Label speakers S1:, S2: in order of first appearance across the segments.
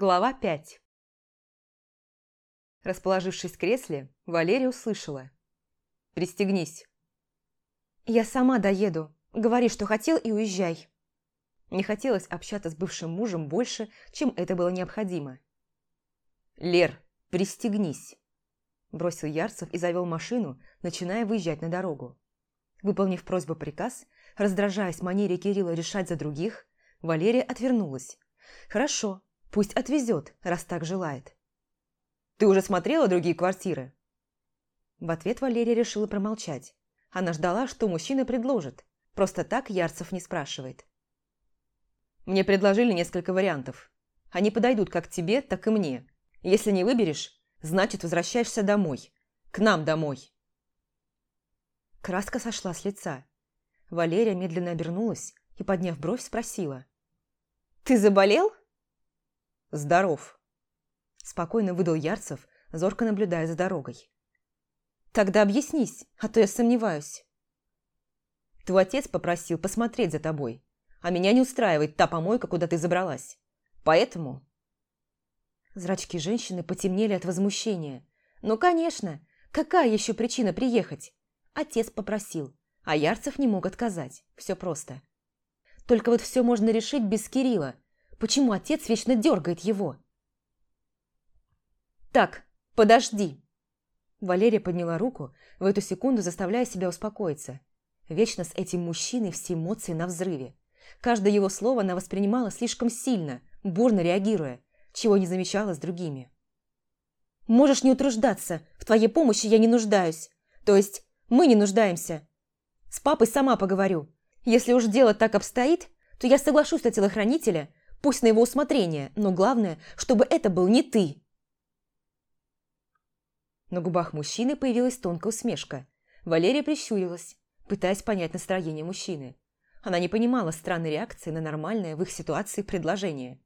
S1: Глава 5 Расположившись в кресле, Валерия услышала. «Пристегнись».
S2: «Я сама доеду. Говори, что хотел, и уезжай».
S1: Не хотелось общаться с бывшим мужем больше, чем это было необходимо. «Лер, пристегнись», – бросил Ярцев и завел машину, начиная выезжать на дорогу. Выполнив просьбу приказ, раздражаясь манере Кирилла решать за других, Валерия отвернулась. «Хорошо, пусть отвезет, раз так желает». «Ты уже смотрела другие квартиры?» В ответ Валерия решила промолчать. Она ждала, что мужчина предложит. Просто так Ярцев не спрашивает. «Мне предложили несколько вариантов. Они подойдут как тебе, так и мне. Если не выберешь, значит возвращаешься домой. К нам домой». Краска сошла с лица. Валерия медленно обернулась и, подняв бровь, спросила. «Ты заболел?» «Здоров», – спокойно выдал Ярцев, зорко наблюдая за дорогой. «Тогда объяснись, а то я сомневаюсь». «Твой отец попросил посмотреть за тобой, а меня не устраивает та помойка, куда ты забралась. Поэтому...» Зрачки женщины потемнели от возмущения. «Ну, конечно! Какая еще причина приехать? Отец попросил, а Ярцев не мог отказать. Все просто. Только вот все можно решить без Кирилла. Почему отец вечно дергает его? «Так, подожди!» Валерия подняла руку, в эту секунду заставляя себя успокоиться. Вечно с этим мужчиной все эмоции на взрыве. Каждое его слово она воспринимала слишком сильно, бурно реагируя, чего не замечала с другими. «Можешь не утруждаться, в твоей помощи я не нуждаюсь. То есть мы не нуждаемся. С папой сама поговорю. Если уж дело так обстоит, то я соглашусь на телохранителя, пусть на его усмотрение, но главное, чтобы это был не ты. На губах мужчины появилась тонкая усмешка. Валерия прищурилась, пытаясь понять настроение мужчины. Она не понимала странной реакции на нормальное в их ситуации предложение.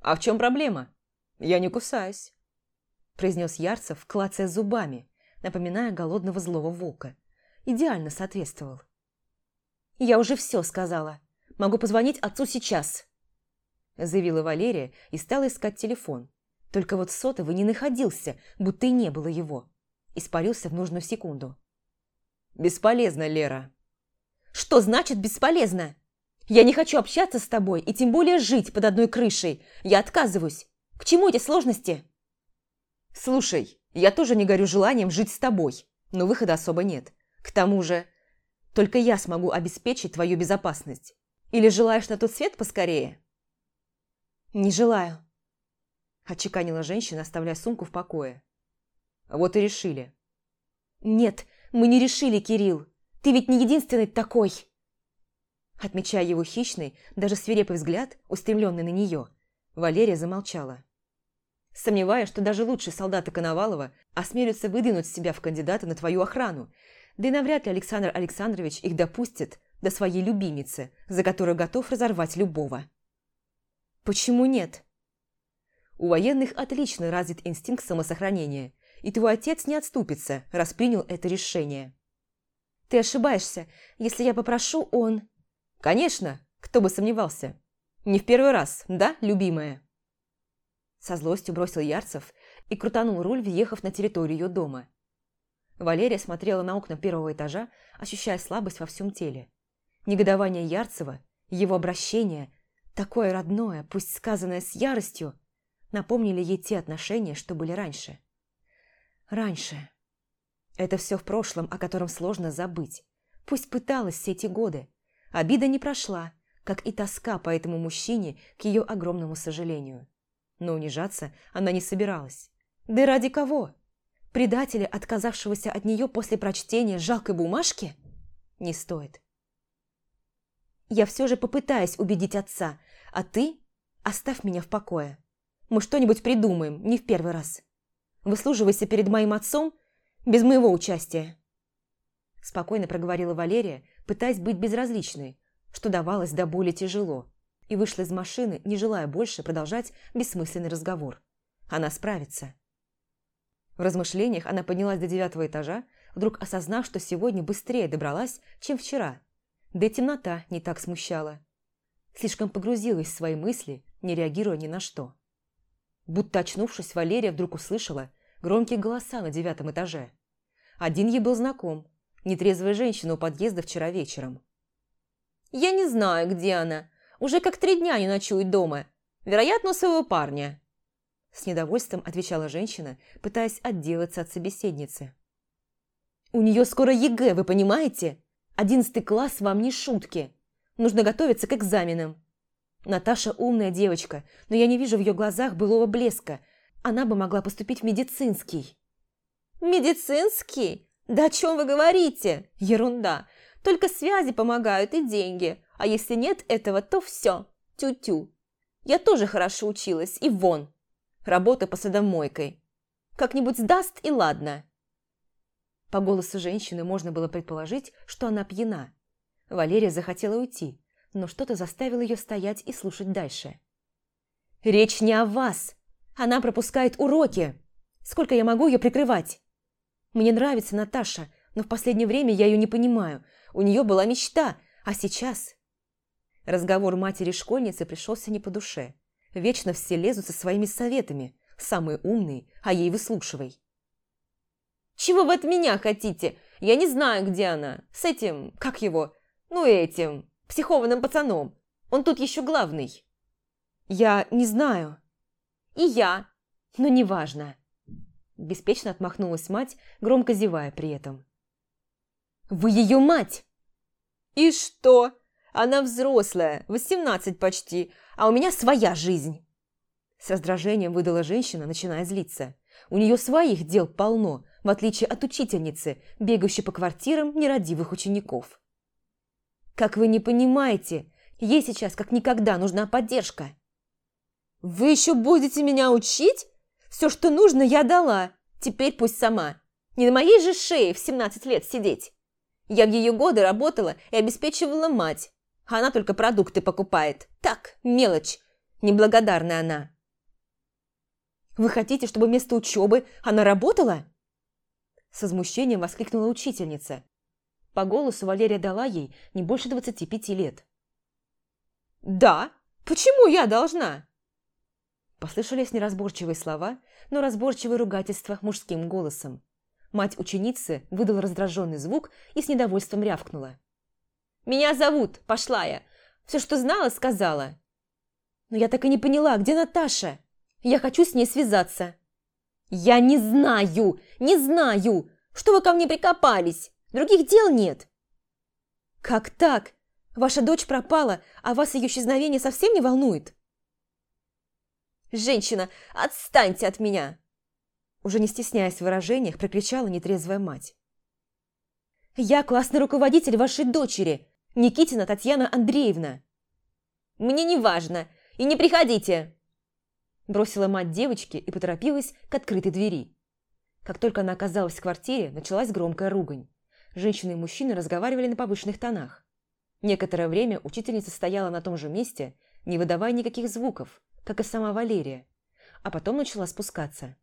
S1: «А в чем проблема? Я не кусаюсь», – произнес Ярцев, клацая зубами, напоминая голодного злого волка. Идеально соответствовал. «Я уже все сказала. Могу позвонить отцу сейчас», заявила Валерия и стала искать телефон. Только вот сотовый не находился, будто и не было его. Испарился в нужную секунду. «Бесполезно, Лера». «Что значит бесполезно? Я не хочу общаться с тобой и тем более жить под одной крышей. Я отказываюсь. К чему эти сложности?» «Слушай, я тоже не горю желанием жить с тобой, но выхода особо нет. К тому же, только я смогу обеспечить твою безопасность. Или желаешь на тот свет поскорее?» «Не желаю», – отчеканила женщина, оставляя сумку в покое. «Вот и решили». «Нет, мы не решили, Кирилл. Ты ведь не единственный такой!» Отмечая его хищный, даже свирепый взгляд, устремленный на нее, Валерия замолчала сомневаясь, что даже лучшие солдаты Коновалова осмелятся выдвинуть себя в кандидата на твою охрану, да и навряд ли Александр Александрович их допустит до своей любимицы, за которую готов разорвать любого. Почему нет? У военных отлично развит инстинкт самосохранения, и твой отец не отступится, раз принял это решение. Ты ошибаешься. Если я попрошу, он... Конечно, кто бы сомневался. Не в первый раз, да, любимая? Со злостью бросил Ярцев и крутанул руль, въехав на территорию ее дома. Валерия смотрела на окна первого этажа, ощущая слабость во всем теле. Негодование Ярцева, его обращение, такое родное, пусть сказанное с яростью, напомнили ей те отношения, что были раньше. Раньше. Это все в прошлом, о котором сложно забыть. Пусть пыталась все эти годы. Обида не прошла, как и тоска по этому мужчине, к ее огромному сожалению но унижаться она не собиралась. Да ради кого? Предателя, отказавшегося от нее после прочтения жалкой бумажки? Не стоит. Я все же попытаюсь убедить отца, а ты оставь меня в покое. Мы что-нибудь придумаем, не в первый раз. Выслуживайся перед моим отцом без моего участия. Спокойно проговорила Валерия, пытаясь быть безразличной, что давалось до боли тяжело и вышла из машины, не желая больше продолжать бессмысленный разговор. Она справится. В размышлениях она поднялась до девятого этажа, вдруг осознав, что сегодня быстрее добралась, чем вчера. Да и темнота не так смущала. Слишком погрузилась в свои мысли, не реагируя ни на что. Будто очнувшись, Валерия вдруг услышала громкие голоса на девятом этаже. Один ей был знаком – нетрезвая женщина у подъезда вчера вечером. «Я не знаю, где она. Уже как три дня не ночует дома. Вероятно, у своего парня». С недовольством отвечала женщина, пытаясь отделаться от собеседницы. «У нее скоро ЕГЭ, вы понимаете? Одиннадцатый класс вам не шутки. Нужно готовиться к экзаменам. Наташа умная девочка, но я не вижу в ее глазах былого блеска. Она бы могла поступить в медицинский». «Медицинский? Да о чем вы говорите? Ерунда. Только связи помогают и деньги. А если нет этого, то все. Тю-тю. Я тоже хорошо училась, и вон. Работа посудомойкой. Как-нибудь сдаст, и ладно». По голосу женщины можно было предположить, что она пьяна. Валерия захотела уйти, но что-то заставило ее стоять и слушать дальше. «Речь не о вас. Она пропускает уроки. Сколько я могу ее прикрывать? Мне нравится Наташа, но в последнее время я ее не понимаю. У нее была мечта, а сейчас...» Разговор матери-школьницы пришелся не по душе. Вечно все лезут со своими советами. Самые умные, а ей выслушивай. «Чего вы от меня хотите? Я не знаю, где она. С этим, как его, ну этим, психованным пацаном. Он тут еще главный». «Я не знаю». «И я. Но неважно». Беспечно отмахнулась мать, громко зевая при этом. «Вы ее мать!» «И что? Она взрослая, восемнадцать почти, а у меня своя жизнь!» С раздражением выдала женщина, начиная злиться. У нее своих дел полно, в отличие от учительницы, бегающей по квартирам нерадивых учеников. Как вы не понимаете, ей сейчас как никогда нужна поддержка. Вы еще будете меня учить? Все, что нужно, я дала. Теперь пусть сама. Не на моей же шее в 17 лет сидеть. Я в ее годы работала и обеспечивала мать, а она только продукты покупает. Так, мелочь. Неблагодарная она. «Вы хотите, чтобы вместо учебы она работала?» С возмущением воскликнула учительница, по голосу Валерия дала ей не больше двадцати пяти лет. «Да? Почему я должна?» Послышались неразборчивые слова, но разборчивые ругательства мужским голосом. Мать ученицы выдала раздраженный звук и с недовольством рявкнула. «Меня зовут, пошла я. Все, что знала, сказала». «Но я так и не поняла, где Наташа? Я хочу с ней связаться». «Я не знаю, не знаю! Что вы ко мне прикопались? Других дел нет». «Как так? Ваша дочь пропала, а вас ее исчезновение совсем не волнует?» «Женщина, отстаньте от меня!» Уже не стесняясь в выражениях, прокричала нетрезвая мать. «Я классный руководитель вашей дочери, Никитина Татьяна Андреевна!» «Мне не важно, и не приходите!» Бросила мать девочки и поторопилась к открытой двери. Как только она оказалась в квартире, началась громкая ругань женщины и мужчины разговаривали на повышенных тонах. Некоторое время учительница стояла на том же месте, не выдавая никаких звуков, как и сама Валерия, а потом начала спускаться.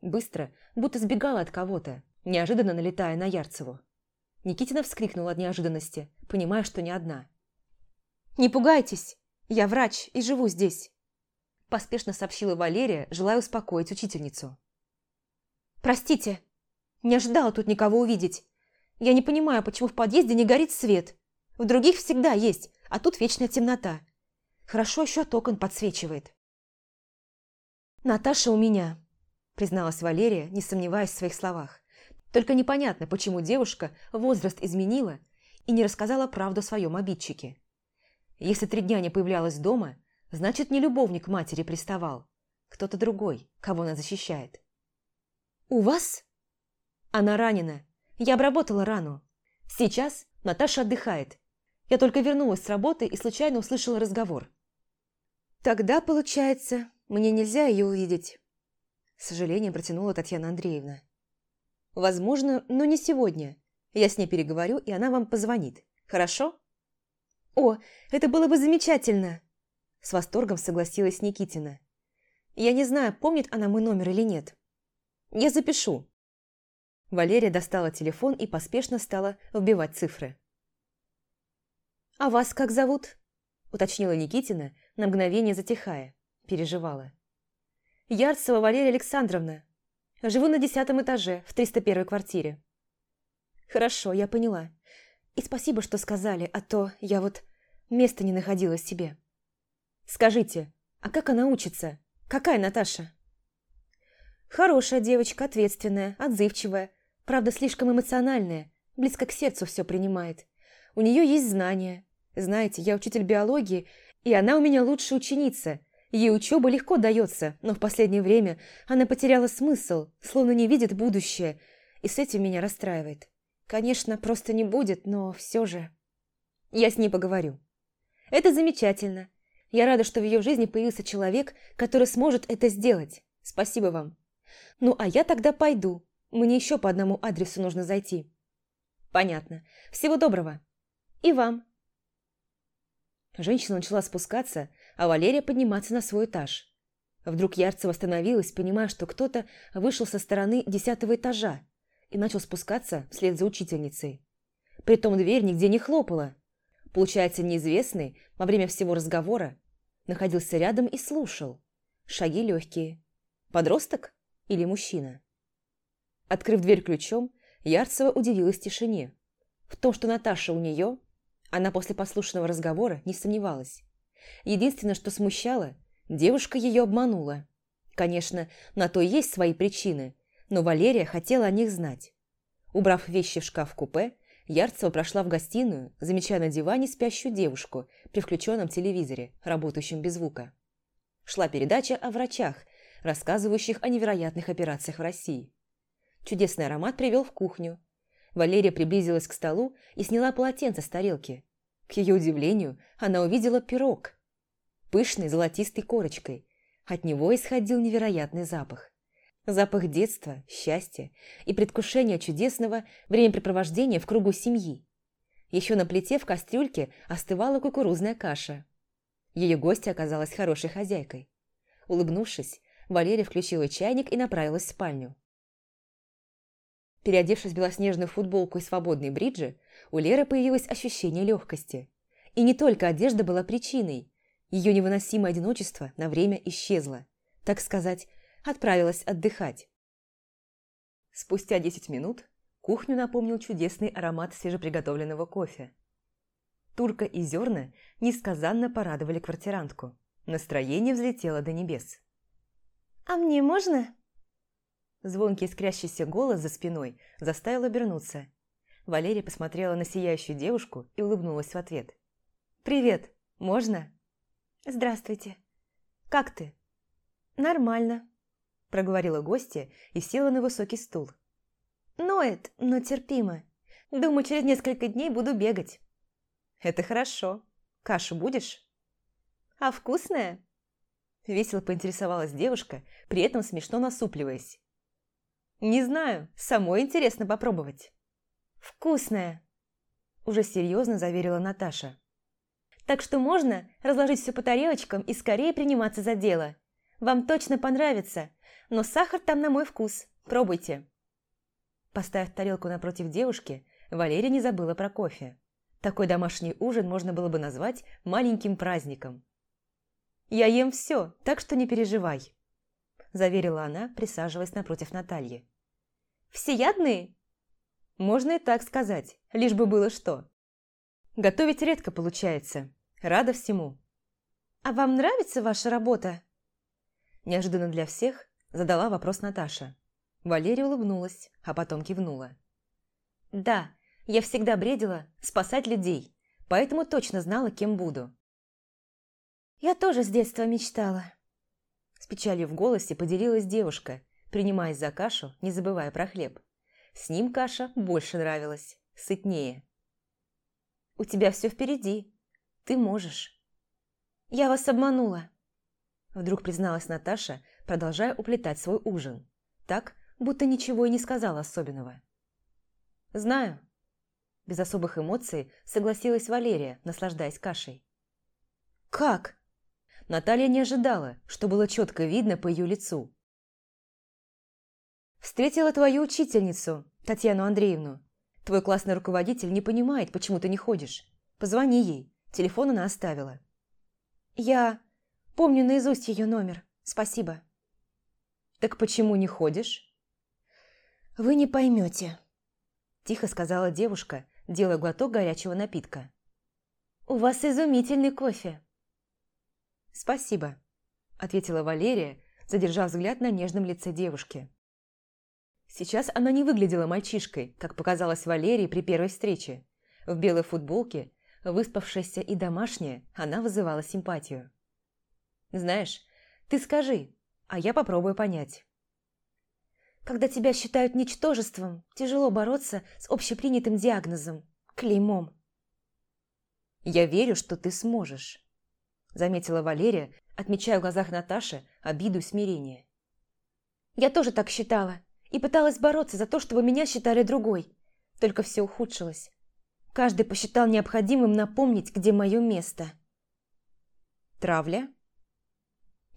S1: Быстро, будто сбегала от кого-то, неожиданно налетая на Ярцеву. Никитина вскрикнула от неожиданности, понимая, что не одна. «Не пугайтесь, я врач и живу здесь», поспешно сообщила Валерия, желая успокоить учительницу. «Простите, не ожидала тут никого увидеть. Я не понимаю, почему в подъезде не горит свет. В других всегда есть, а тут вечная темнота. Хорошо еще от окон подсвечивает. «Наташа у меня», – призналась Валерия, не сомневаясь в своих словах. Только непонятно, почему девушка возраст изменила и не рассказала правду о своем обидчике. Если три дня не появлялась дома, значит, не любовник матери приставал. Кто-то другой, кого она защищает. «У вас?» «Она ранена. Я обработала рану. Сейчас Наташа отдыхает. Я только вернулась с работы и случайно услышала разговор. Тогда, получается, мне нельзя ее увидеть. С сожалением протянула Татьяна Андреевна. Возможно, но не сегодня. Я с ней переговорю, и она вам позвонит. Хорошо? О, это было бы замечательно! С восторгом согласилась Никитина. Я не знаю, помнит она мой номер или нет. Я запишу. Валерия достала телефон и поспешно стала вбивать цифры. «А вас как зовут?» – уточнила Никитина, на мгновение затихая. Переживала. Ярцева Валерия Александровна. Живу на десятом этаже, в 301 квартире». «Хорошо, я поняла. И спасибо, что сказали, а то я вот места не находила себе». «Скажите, а как она учится? Какая Наташа?» «Хорошая девочка, ответственная, отзывчивая, правда, слишком эмоциональная, близко к сердцу все принимает. У нее есть знания. Знаете, я учитель биологии, и она у меня лучшая ученица. Ей учеба легко дается, но в последнее время она потеряла смысл, словно не видит будущее, и с этим меня расстраивает. Конечно, просто не будет, но все же... Я с ней поговорю. Это замечательно. Я рада, что в ее жизни появился человек, который сможет это сделать. Спасибо вам. Ну, а я тогда пойду. Мне еще по одному адресу нужно зайти. Понятно. Всего доброго. И вам. Женщина начала спускаться, а Валерия подниматься на свой этаж. Вдруг Ярцева остановилась, понимая, что кто-то вышел со стороны десятого этажа и начал спускаться вслед за учительницей. Притом дверь нигде не хлопала. Получается, неизвестный во время всего разговора находился рядом и слушал. Шаги легкие. Подросток или мужчина? Открыв дверь ключом, Ярцева удивилась тишине. В том, что Наташа у нее, она после послушного разговора не сомневалась. Единственное, что смущало, девушка ее обманула. Конечно, на то есть свои причины, но Валерия хотела о них знать. Убрав вещи в шкаф-купе, Ярцева прошла в гостиную, замечая на диване спящую девушку при включенном телевизоре, работающем без звука. Шла передача о врачах, рассказывающих о невероятных операциях в России. Чудесный аромат привел в кухню. Валерия приблизилась к столу и сняла полотенце с тарелки. К ее удивлению, она увидела пирог. Пышной золотистой корочкой. От него исходил невероятный запах. Запах детства, счастья и предвкушения чудесного времяпрепровождения в кругу семьи. Еще на плите в кастрюльке остывала кукурузная каша. Ее гостья оказалась хорошей хозяйкой. Улыбнувшись, Валерия включила чайник и направилась в спальню. Переодевшись в белоснежную футболку и свободные бриджи, у Леры появилось ощущение легкости. И не только одежда была причиной. Ее невыносимое одиночество на время исчезло. Так сказать, отправилась отдыхать. Спустя 10 минут кухню напомнил чудесный аромат свежеприготовленного кофе. Турка и зерна несказанно порадовали квартирантку. Настроение взлетело до небес.
S2: «А мне можно?»
S1: Звонкий искрящийся голос за спиной заставил обернуться. Валерия посмотрела на сияющую девушку и улыбнулась в ответ. «Привет! Можно?»
S2: «Здравствуйте.
S1: Как ты?»
S2: «Нормально», –
S1: проговорила гостья и села на высокий стул.
S2: «Ноет, но терпимо. Думаю, через несколько дней буду бегать».
S1: «Это хорошо. Кашу будешь?»
S2: «А вкусная?»
S1: Весело поинтересовалась девушка, при этом смешно насупливаясь. «Не знаю, самой интересно попробовать».
S2: «Вкусная!»
S1: Уже серьезно заверила Наташа.
S2: «Так что можно разложить все по тарелочкам и скорее приниматься за дело. Вам точно понравится, но сахар там на мой вкус. Пробуйте».
S1: Поставив тарелку напротив девушки, Валерия не забыла про кофе. Такой домашний ужин можно было бы назвать маленьким праздником. «Я ем все, так что не переживай», – заверила она, присаживаясь напротив Натальи.
S2: Всеядные?
S1: Можно и так сказать, лишь бы было что. Готовить редко получается. Рада всему.
S2: А вам нравится ваша работа?
S1: Неожиданно для всех задала вопрос Наташа. Валерия улыбнулась, а потом кивнула. Да, я всегда бредила спасать людей, поэтому точно знала, кем буду.
S2: Я тоже с детства мечтала.
S1: С печалью в голосе поделилась девушка, принимаясь за кашу, не забывая про хлеб. С ним каша больше нравилась, сытнее. «У тебя все впереди. Ты можешь».
S2: «Я вас обманула», –
S1: вдруг призналась Наташа, продолжая уплетать свой ужин. Так, будто ничего и не сказала особенного. «Знаю». Без особых эмоций согласилась Валерия, наслаждаясь кашей.
S2: «Как?»
S1: Наталья не ожидала, что было четко видно по ее лицу. Встретила твою учительницу, Татьяну Андреевну. Твой классный руководитель не понимает, почему ты не ходишь. Позвони ей. Телефон она оставила.
S2: Я помню наизусть ее номер. Спасибо.
S1: Так почему не ходишь?»
S2: «Вы не поймете», –
S1: тихо сказала девушка, делая глоток горячего напитка.
S2: «У вас изумительный кофе».
S1: «Спасибо», – ответила Валерия, задержав взгляд на нежном лице девушки. Сейчас она не выглядела мальчишкой, как показалось Валерии при первой встрече. В белой футболке, выспавшаяся и домашняя, она вызывала симпатию. «Знаешь, ты скажи, а я попробую понять».
S2: Когда тебя считают ничтожеством, тяжело бороться с общепринятым диагнозом – клеймом.
S1: «Я верю, что ты сможешь», – заметила Валерия, отмечая в глазах Наташи обиду и смирение.
S2: «Я тоже так считала и пыталась бороться за то, чтобы меня считали другой. Только все ухудшилось. Каждый посчитал необходимым напомнить, где мое место».
S1: «Травля?»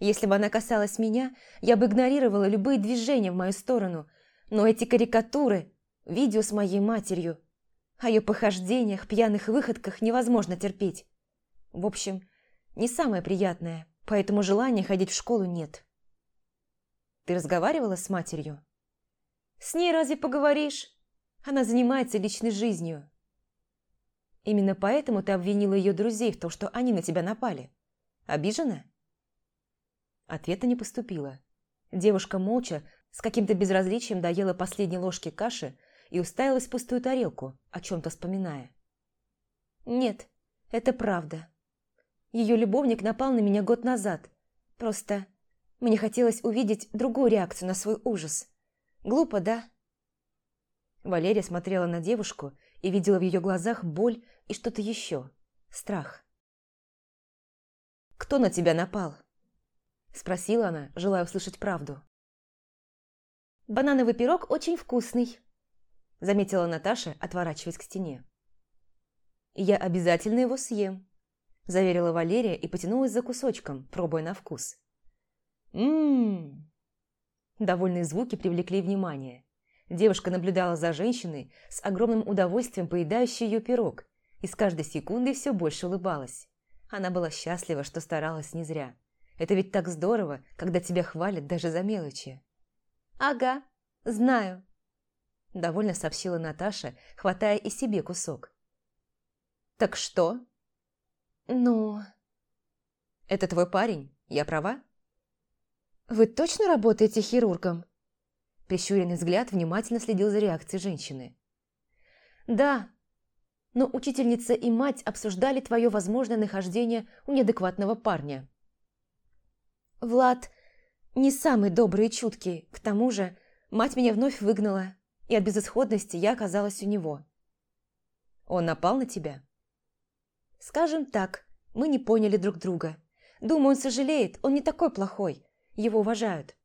S2: Если бы она касалась меня, я бы игнорировала любые движения в мою сторону, но эти карикатуры, видео с моей матерью, о ее похождениях, пьяных выходках невозможно терпеть. В общем, не самое приятное, поэтому желания ходить в школу нет.
S1: Ты разговаривала с матерью?
S2: С ней разве поговоришь? Она занимается личной жизнью.
S1: Именно поэтому ты обвинила ее друзей в том, что они на тебя напали. Обижена? Ответа не поступило. Девушка молча, с каким-то безразличием доела последние ложки каши и уставилась в пустую тарелку, о чем-то вспоминая.
S2: «Нет, это правда. Ее любовник напал на меня год назад. Просто мне хотелось увидеть другую реакцию на свой ужас. Глупо, да?»
S1: Валерия смотрела на девушку и видела в ее глазах боль и что-то еще. Страх. «Кто на тебя напал?» Спросила она, желая услышать правду.
S2: «Банановый пирог очень вкусный»,
S1: заметила Наташа, отворачиваясь к стене. «Я обязательно его съем», заверила Валерия и потянулась за кусочком, пробуя на вкус. «Ммм!» Довольные звуки привлекли внимание. Девушка наблюдала за женщиной с огромным удовольствием поедающей ее пирог и с каждой секундой все больше улыбалась. Она была счастлива, что старалась не зря. Это ведь так здорово, когда тебя хвалят даже за мелочи.
S2: «Ага, знаю», –
S1: довольно сообщила Наташа, хватая и себе кусок. «Так что?»
S2: «Ну...»
S1: «Это твой парень, я права?»
S2: «Вы точно работаете хирургом?»
S1: Прищуренный взгляд внимательно следил за реакцией женщины.
S2: «Да, но учительница и мать обсуждали твое возможное нахождение у неадекватного парня». Влад не самый добрый и чуткий. К тому же, мать меня вновь выгнала, и от безысходности я оказалась у него.
S1: Он напал на тебя?
S2: Скажем так, мы не поняли друг друга. Думаю, он сожалеет, он не такой плохой. Его уважают.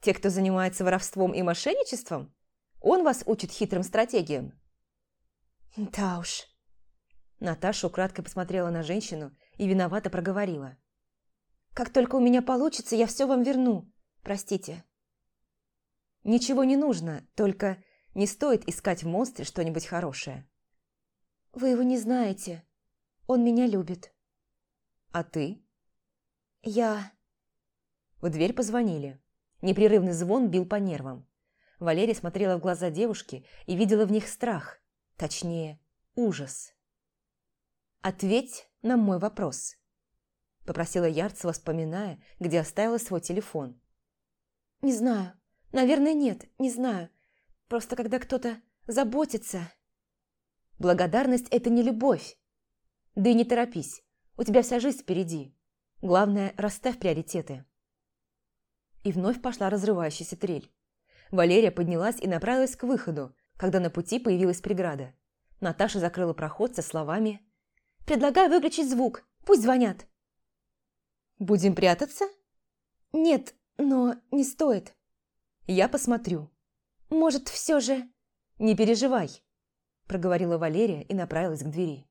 S1: Те, кто занимается воровством и мошенничеством? Он вас учит хитрым стратегиям?
S2: Да уж.
S1: Наташа украдкой посмотрела на женщину и виновато проговорила.
S2: Как только у меня получится, я все вам верну. Простите».
S1: «Ничего не нужно, только не стоит искать в монстре что-нибудь хорошее».
S2: «Вы его не знаете. Он меня любит».
S1: «А ты?»
S2: «Я...»
S1: В дверь позвонили. Непрерывный звон бил по нервам. Валерия смотрела в глаза девушки и видела в них страх, точнее, ужас. «Ответь на мой вопрос». – попросила Ярцева, вспоминая, где оставила свой телефон.
S2: «Не знаю. Наверное, нет. Не знаю. Просто когда кто-то заботится...»
S1: «Благодарность – это не любовь. Да и не торопись. У тебя вся жизнь впереди. Главное – расставь приоритеты». И вновь пошла разрывающаяся трель. Валерия поднялась и направилась к выходу, когда на пути появилась преграда. Наташа закрыла проход со словами
S2: «Предлагаю выключить звук. Пусть звонят».
S1: Будем прятаться?
S2: Нет, но не стоит.
S1: Я посмотрю.
S2: Может, все же...
S1: Не переживай, проговорила Валерия и направилась к двери.